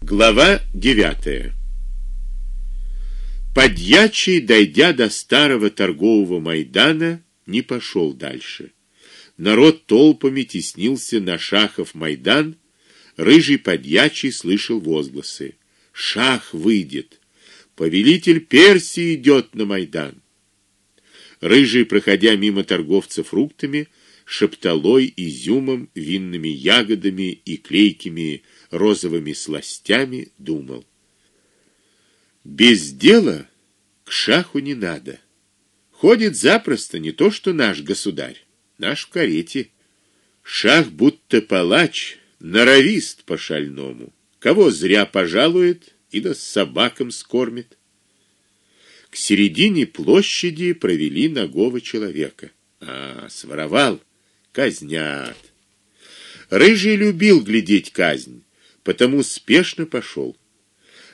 Глава девятая. Подьячий, дойдя до старого торгового майдана, не пошел дальше. Народ толпами теснился на Шахов майдан, рыжий подьячий слышал возгласы: "Шах выйдет! Повелитель Персии идет на майдан!" Рыжий, проходя мимо торговцев фруктами, шепталой, изюмом, винными ягодами и клейкими розовыми сластями, думал: без дела к шаху не надо. Ходит запросто не то, что наш государь, наш в карете. Шах будто палач, норовист по шальному. Кого зря пожалует и да с собакам скормит. К середине площади провели нагого человека. А, своровал, казнят. Рыжий любил глядеть казнь, потому спешно пошел.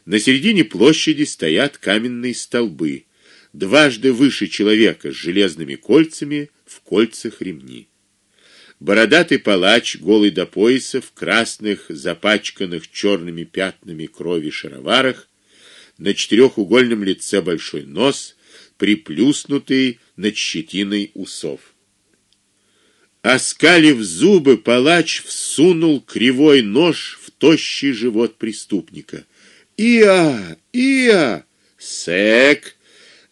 На середине площади стоят каменные столбы, дважды выше человека с железными кольцами, в кольцах ремни. Бородатый палач, голый до пояса, в красных, запачканных черными пятнами крови шароварах, на четырехугольном лице большой нос, приплюснутый над щетиной усов. Оскалив зубы, палач всунул кривой нож тощий живот преступника. Иа, Иа, сек,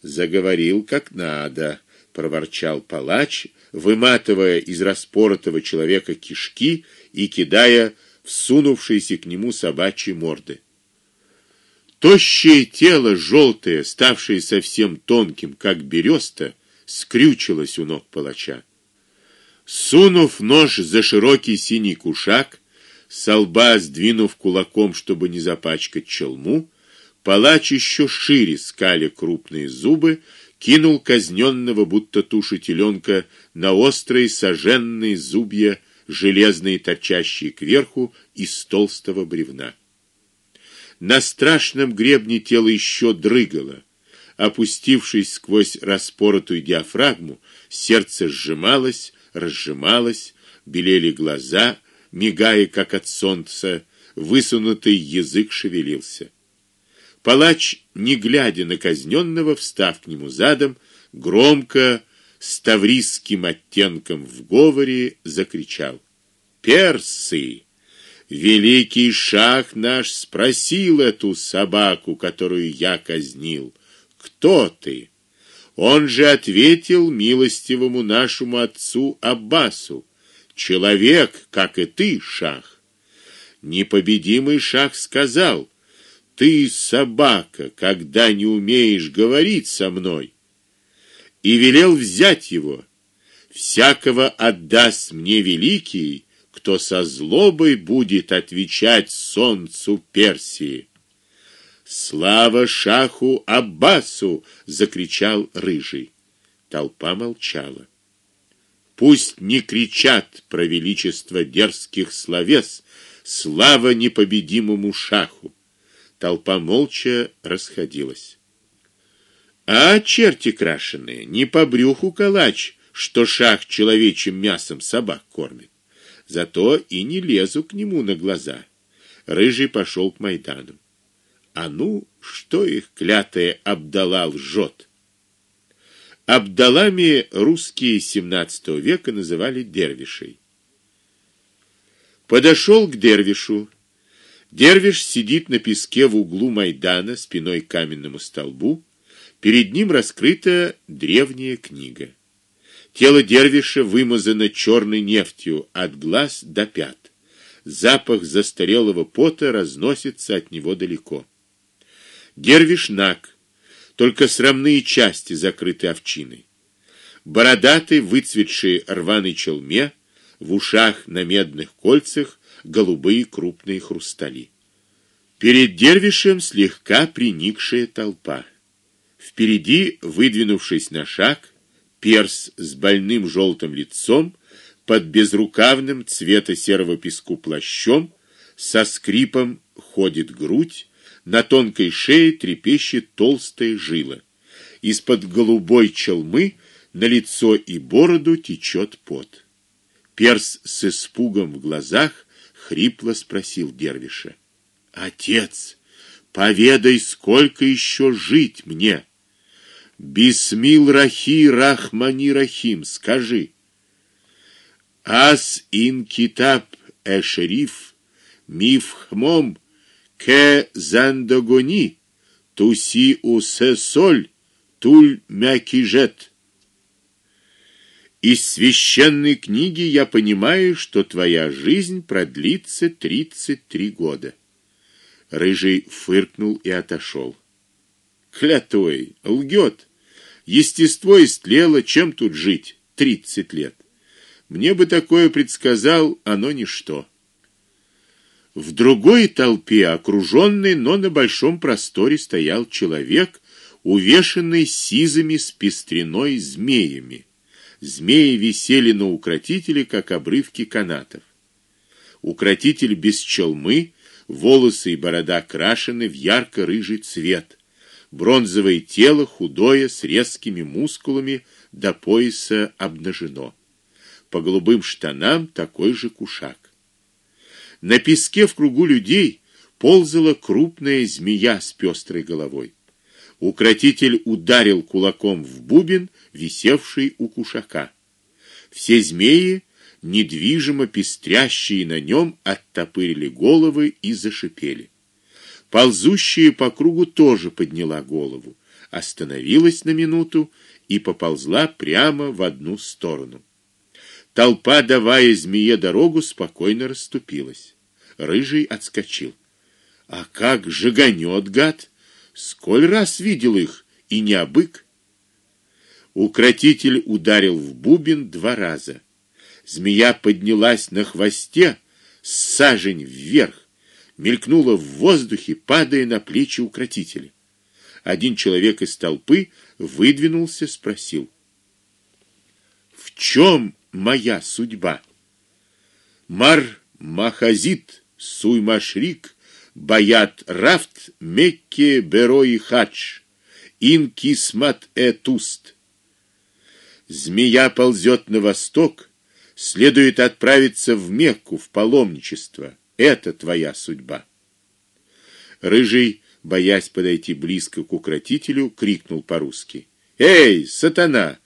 заговорил как надо, проворчал палач, выматывая из распоротого человека кишки и кидая всунувшиеся к нему собачьи морды. Тощее тело, желтое, ставшее совсем тонким, как береста, скрючилось у ног палача. Сунув нож за широкий синий кушак, с лба сдвинув кулаком, чтобы не запачкать челму, палач еще шире скаля крупные зубы, кинул казненного будто тушу теленка на острые соженные зубья, железные торчащие кверху из толстого бревна. На страшном гребне тело еще дрыгало. Опустившись сквозь распоротую диафрагму, сердце сжималось, разжималось, белели глаза, мигая как от солнца, высунутый язык шевелился. Палач, не глядя на казненного, встав к нему задом, громко с таврийским оттенком в говоре закричал: "Персы! Великий шах наш спросил эту собаку, которую я казнил: кто ты?" Он же ответил милостивому нашему отцу Аббасу: человек, как и ты, шах. Непобедимый шах сказал: "Ты собака, когда не умеешь говорить со мной". И велел взять его. Всякого отдаст мне великий, кто со злобой будет отвечать солнцу Персии. Слава шаху Аббасу, закричал рыжий. Толпа молчала. Пусть не кричат про величество дерзких словес, слава непобедимому шаху. Толпа молча расходилась. А черти крашеные, не по брюху калач, что шах человечьим мясом собак кормит. Зато и не лезу к нему на глаза. Рыжий пошел к Майдану. А ну, что их клятая Абдала лжет? Абдалами русские XVII века называли дервишей. Подошел к дервишу. Дервиш сидит на песке в углу Майдана, спиной к каменному столбу. Перед ним раскрыта древняя книга. Тело дервиша вымазано черной нефтью от глаз до пят. Запах застарелого пота разносится от него далеко. Дервиш наг, только срамные части закрыты овчиной. Бородатый, выцветший рваный челме, в ушах на медных кольцах голубые крупные хрустали. Перед дервишем слегка приникшая толпа. Впереди, выдвинувшись на шаг, перс с больным желтым лицом, под безрукавным цвета серого песку плащом, со скрипом ходит грудь, на тонкой шее трепещет толстая жила. Из-под голубой челмы на лицо и бороду течет пот. Перс с испугом в глазах хрипло спросил дервиша: Отец, поведай, сколько еще жить мне? Бисмил рахи рахмани рахим, скажи. Ас ин китаб эшериф мифхмом ке зандогони туси усесоль туль мякижет. Из священной книги я понимаю, что твоя жизнь продлится тридцать три года. Рыжий фыркнул и отошел. Клятой, лгет. Естество истлело, чем тут жить тридцать лет? Мне бы такое предсказал, оно ничто. В другой толпе, окружённый, но на большом просторе стоял человек, увешанный сизыми с пестреной змеями. Змеи висели на укротителе, как обрывки канатов. Укротитель без челмы, волосы и борода крашены в ярко-рыжий цвет. Бронзовое тело худое с резкими мускулами до пояса обнажено. По голубым штанам такой же кушак. На песке в кругу людей ползала крупная змея с пестрой головой. Укротитель ударил кулаком в бубен, висевший у кушака. Все змеи, недвижимо пестрящие на нем, оттопырили головы и зашипели. Ползущая по кругу тоже подняла голову, остановилась на минуту и поползла прямо в одну сторону. Толпа, давая змее дорогу, спокойно расступилась. Рыжий отскочил. А как жиганет гад! Сколь раз видел их, и не обык. Укротитель ударил в бубен два раза. Змея поднялась на хвосте, сажень вверх, мелькнула в воздухе, падая на плечи укротителя. Один человек из толпы выдвинулся, спросил: "В чем моя судьба?" Мар Махазит Суймашрик Баят Рафт Мекке Берои Хадж Ин Кисмат Этуст Змея ползет на восток, следует отправиться в Мекку в паломничество. Это твоя судьба. Рыжий, боясь подойти близко к укротителю, крикнул по-русски: "Эй, сатана,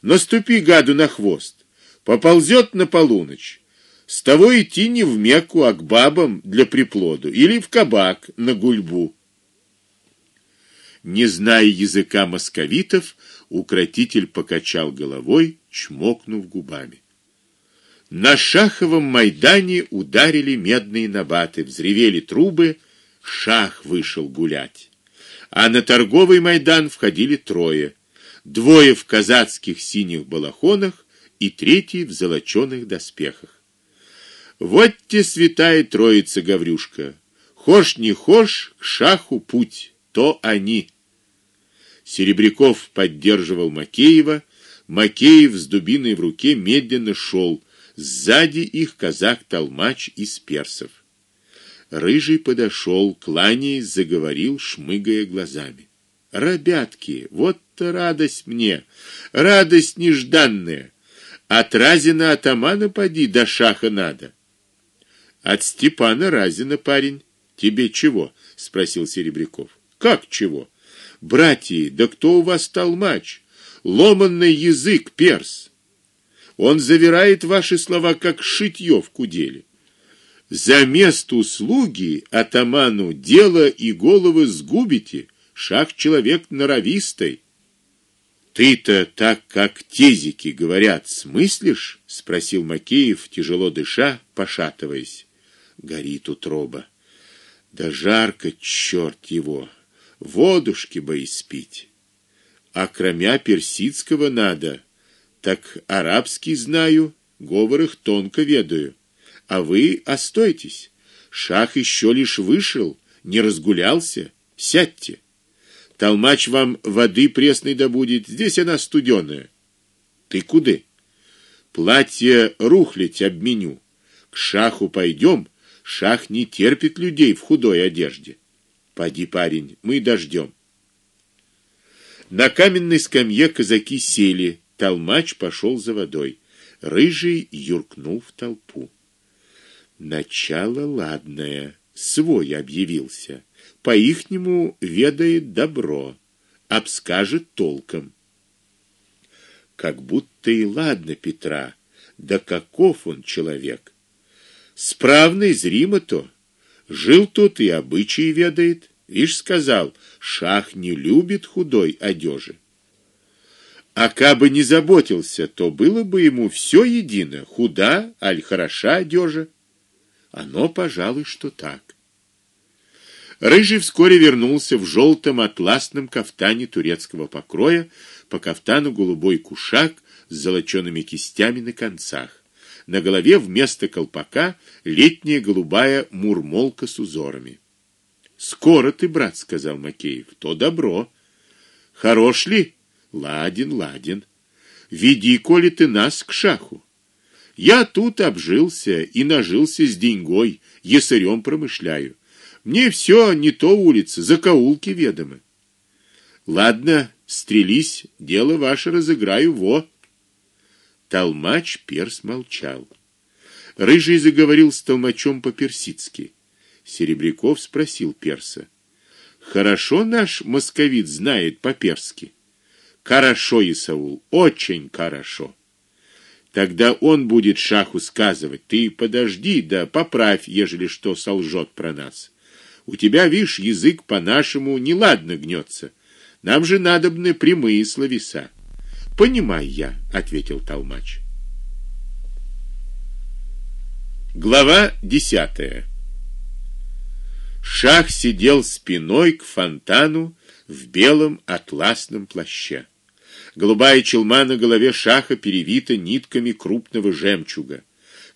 наступи гаду на хвост. Поползет на полуночь. С того идти не в Мекку, а к бабам для приплоду или в кабак на гульбу". Не зная языка московитов, укротитель покачал головой, чмокнув губами. На шаховом майдане ударили медные набаты, взревели трубы, шах вышел гулять. А на торговый майдан входили трое: двое в казацких синих балахонах и третий в золочёных доспехах. Вот те святая троица Гаврюшка. Хошь не хошь, к шаху путь то они. Серебряков поддерживал Макеева, Макеев с дубиной в руке медленно шел, сзади их казак-толмач из персов. Рыжий подошел, кланяясь, заговорил, шмыгая глазами. Ребятки, вот-то радость мне, радость нежданная. От Разина атамана поди до шаха надо. От Степана Разина, парень. Тебе чего? спросил Серебряков. Как чего? Братья, да кто у вас толмач? Ломанный язык перс. Он завирает ваши слова как шитьё в куделе. За место услуги атаману дело и головы сгубите. Шах человек норовистый. Ты-то так, как тезики говорят, смыслишь? спросил Макеев, тяжело дыша, пошатываясь. Горит утроба. Да жарко, черт его водушки бы испить. А кроме персидского надо, так арабский знаю, говор их тонко ведаю. А вы остойтесь. Шах еще лишь вышел, не разгулялся. Сядьте. Толмач вам воды пресной добудет, здесь она студеная. Ты куда? Платье рухлить обменю. К шаху пойдем. Шах не терпит людей в худой одежде. Поди, парень, мы дождем. На каменной скамье казаки сели, толмач пошел за водой. Рыжий юркнул в толпу. Начало ладное, свой объявился. По-ихнему ведает добро, обскажет толком. Как будто и ладно Петра, да каков он человек. Справный зримо то. Жил тут и обычаи ведает. Вишь, сказал, шах не любит худой одежи. А кабы не заботился, то было бы ему все едино, худа аль хороша одежа. Оно, пожалуй, что так. Рыжий вскоре вернулся в желтом атласном кафтане турецкого покроя, по кафтану голубой кушак с золочёными кистями на концах. На голове вместо колпака летняя голубая мурмолка с узорами. Скоро ты, брат, сказал Макеев. То добро. Хорош ли? Ладен, ладен. Веди, коли ты нас к шаху. Я тут обжился и нажился с деньгой, есырем промышляю. Мне все не то улицы, закоулки ведомы. Ладно, стрелись, дело ваше разыграю во. Толмач перс молчал. Рыжий заговорил с толмачом по-персидски. Серебряков спросил перса: "Хорошо наш московит знает по-перски?" Хорошо, Исаул, очень хорошо. Тогда он будет шаху сказывать: "Ты подожди, да поправь, ежели что солжет про нас. У тебя, видишь, язык по-нашему неладно гнется. Нам же надобны прямые словеса". "Понимай я", ответил толмач. Глава десятая. Шах сидел спиной к фонтану в белом атласном плаще. Голубая челма на голове шаха перевита нитками крупного жемчуга.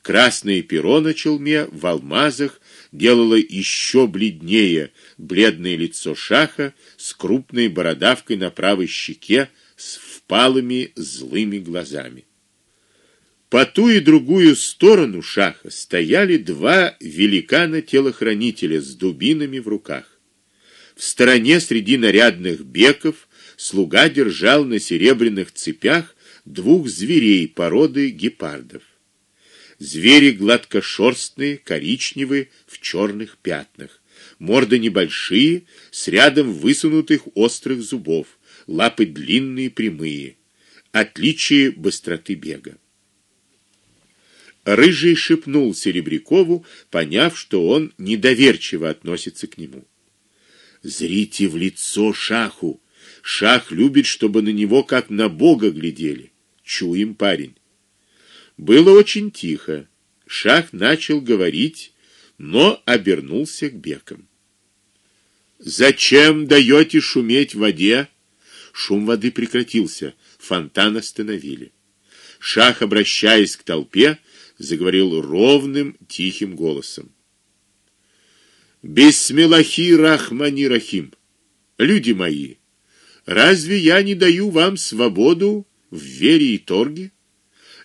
Красное перо на челме в алмазах делало еще бледнее бледное лицо шаха с крупной бородавкой на правой щеке с впалыми злыми глазами. По ту и другую сторону шаха стояли два великана-телохранителя с дубинами в руках. В стороне среди нарядных беков слуга держал на серебряных цепях двух зверей породы гепардов. Звери гладкошерстные, коричневые, в черных пятнах. Морды небольшие, с рядом высунутых острых зубов, лапы длинные, прямые. Отличие быстроты бега. Рыжий шепнул Серебрякову, поняв, что он недоверчиво относится к нему. Зрите в лицо шаху, Шах любит, чтобы на него как на бога глядели. Чуем, парень. Было очень тихо. Шах начал говорить, но обернулся к бекам. Зачем даете шуметь в воде? Шум воды прекратился, фонтан остановили. Шах, обращаясь к толпе, заговорил ровным, тихим голосом. Бисмиллахи рахмани рахим. Люди мои, Разве я не даю вам свободу в вере и торге?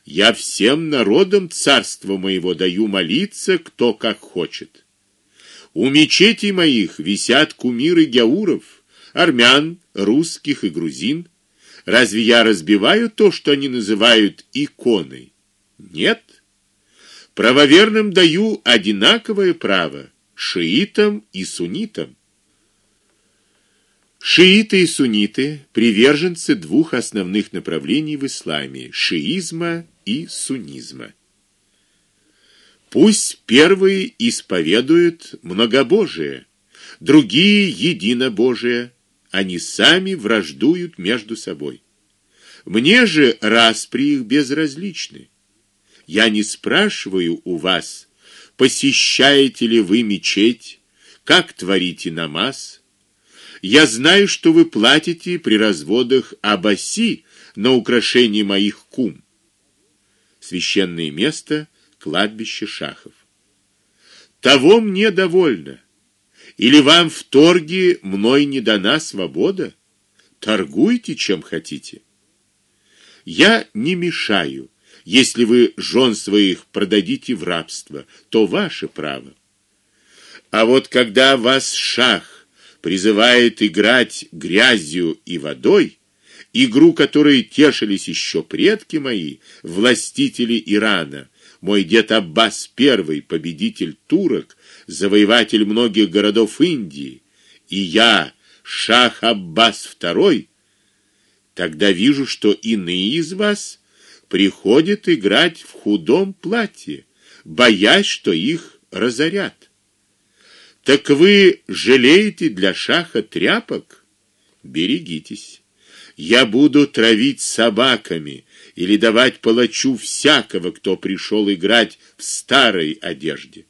Я всем народам царства моего даю молиться, кто как хочет. У мечетей моих висят кумиры гяуров, армян, русских и грузин. Разве я разбиваю то, что они называют иконой? Нет. Правоверным даю одинаковое право шиитам и суннитам. Шииты и сунниты приверженцы двух основных направлений в исламе: шиизма и суннизма. Пусть первые исповедуют многобожие, другие единобожие, они сами враждуют между собой. Мне же распри их безразличны. Я не спрашиваю у вас, посещаете ли вы мечеть, как творите намаз, я знаю, что вы платите при разводах абаси на украшение моих кум. Священное место кладбище шахов. Того мне довольно. Или вам в торге мной не дана свобода? Торгуйте чем хотите. Я не мешаю. Если вы жен своих продадите в рабство, то ваше право. А вот когда вас шах призывает играть грязью и водой, игру, которой тешились еще предки мои, властители Ирана. Мой дед Аббас I, победитель турок, завоеватель многих городов Индии, и я, шах Аббас II, тогда вижу, что иные из вас приходят играть в худом платье, боясь, что их разорят. Так вы жалеете для шаха тряпок? Берегитесь. Я буду травить собаками или давать палачу всякого, кто пришел играть в старой одежде.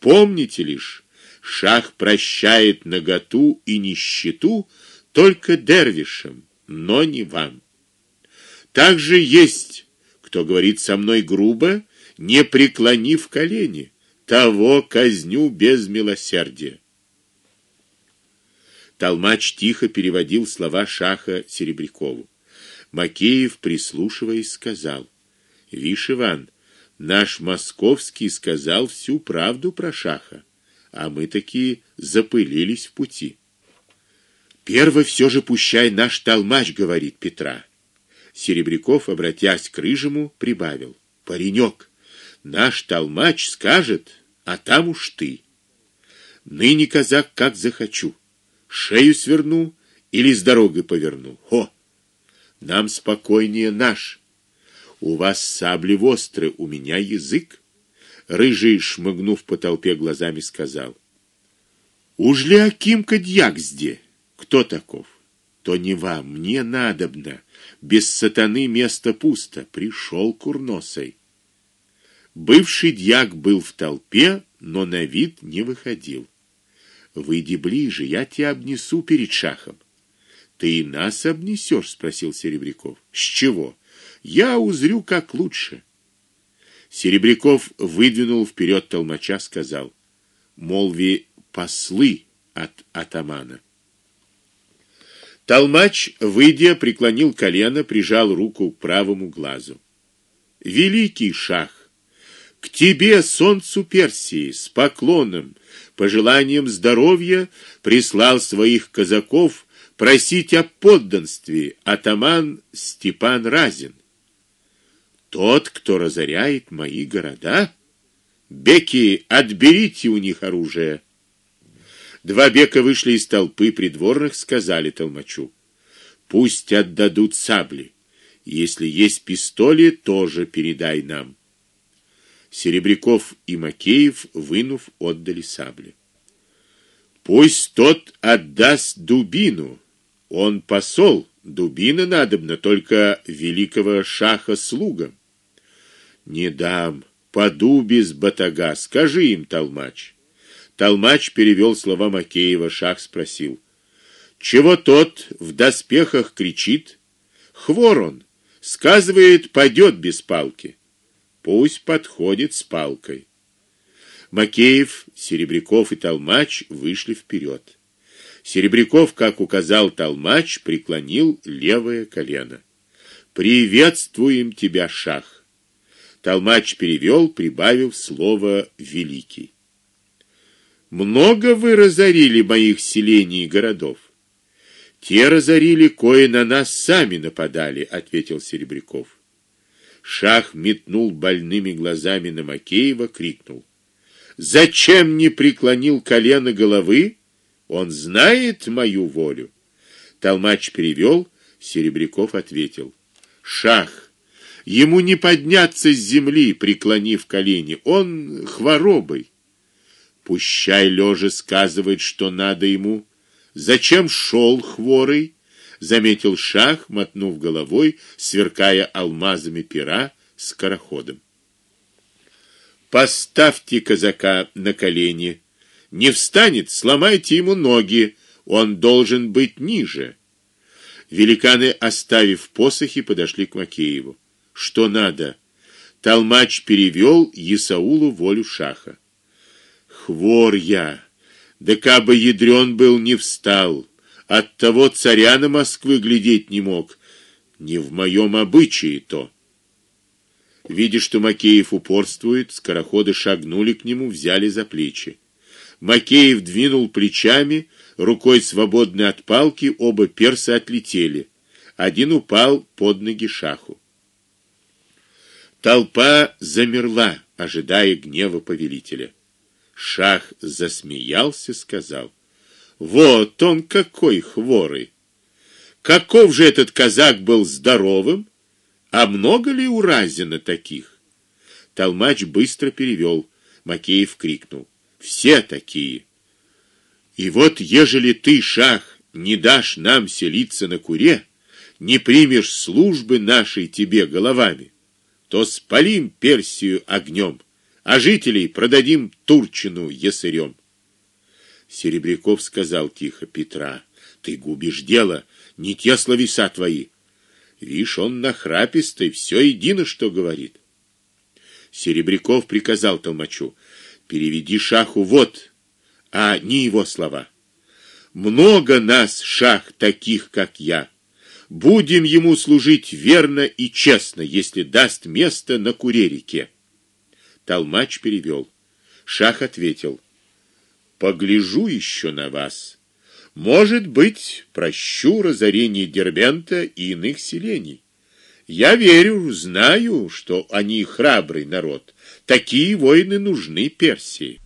Помните лишь, шах прощает наготу и нищету только дервишам, но не вам. Также есть, кто говорит со мной грубо, не преклонив колени, того казню без милосердия. Толмач тихо переводил слова шаха Серебрякову. Макеев, прислушиваясь, сказал: "Вишь, Иван, наш московский сказал всю правду про шаха, а мы такие запылились в пути". Первый все же пущай наш толмач говорит Петра. Серебряков, обратясь к рыжему, прибавил: "Паренек, наш толмач скажет, а там уж ты. Ныне казак как захочу, шею сверну или с дороги поверну. Хо. Нам спокойнее наш. У вас сабли остры, у меня язык. Рыжий, шмыгнув по толпе глазами, сказал: "Уж ли Акимка дьяк здесь?" Кто таков? То не вам, мне надобно. Без сатаны место пусто, пришел курносой. Бывший дьяк был в толпе, но на вид не выходил. Выйди ближе, я тебя обнесу перед шахом. Ты и нас обнесешь, спросил Серебряков. С чего? Я узрю как лучше. Серебряков выдвинул вперед толмача, сказал: "Молви послы от атамана". Толмач, выйдя, преклонил колено, прижал руку к правому глазу. Великий шах, к тебе, солнцу Персии, с поклоном, пожеланием здоровья прислал своих казаков просить о подданстве атаман Степан Разин. Тот, кто разоряет мои города, беки, отберите у них оружие. Два бека вышли из толпы придворных, сказали толмачу: "Пусть отдадут сабли. Если есть пистоли, тоже передай нам". Серебряков и Макеев, вынув, отдали сабли. Пусть тот отдаст дубину. Он посол, дубина надобна только великого шаха слугам. Не дам, поду без батага, скажи им, толмач. Толмач перевел слова Макеева, шах спросил: "Чего тот в доспехах кричит? Хвор он, сказывает, пойдет без палки. Пусть подходит с палкой". Макеев, Серебряков и Толмач вышли вперед. Серебряков, как указал Толмач, преклонил левое колено. Приветствуем тебя, шах. Толмач перевел, прибавив слово великий. Много вы разорили моих селений и городов. Те разорили, кое на нас сами нападали, ответил Серебряков. Шах метнул больными глазами на Макеева, крикнул: "Зачем не преклонил колено головы? Он знает мою волю". Толмач перевел, Серебряков ответил: "Шах, ему не подняться с земли, преклонив колени, он хворобой. Пущай лежа сказывает, что надо ему. Зачем шел хворый? Заметил шах, мотнув головой, сверкая алмазами пера скороходом. Поставьте казака на колени. Не встанет, сломайте ему ноги. Он должен быть ниже. Великаны, оставив посохи, подошли к Макееву. Что надо? Толмач перевел Исаулу волю шаха хвор я. Да кабы ядрен был, не встал. От того царя на Москвы глядеть не мог. Не в моем обычае то. Видя, что Макеев упорствует, скороходы шагнули к нему, взяли за плечи. Макеев двинул плечами, рукой свободной от палки оба перса отлетели. Один упал под ноги шаху. Толпа замерла, ожидая гнева повелителя. Шах засмеялся, сказал: "Вот он какой хворый. Каков же этот казак был здоровым, а много ли у Разина таких?" Толмач быстро перевел. Макеев крикнул: "Все такие!" И вот, ежели ты, шах, не дашь нам селиться на куре, не примешь службы нашей тебе головами, то спалим Персию огнем а жителей продадим Турчину ясырем. Серебряков сказал тихо: "Петра, ты губишь дело, не те словеса твои. Вишь, он нахрапистый, все едино что говорит". Серебряков приказал толмачу: "Переведи шаху вот, а не его слова. Много нас, шах, таких, как я. Будем ему служить верно и честно, если даст место на Куре-реке". Толмач перевел. Шах ответил: "Погляжу еще на вас. Может быть, прощу разорение Дербента и иных селений. Я верю, знаю, что они храбрый народ. Такие воины нужны Персии".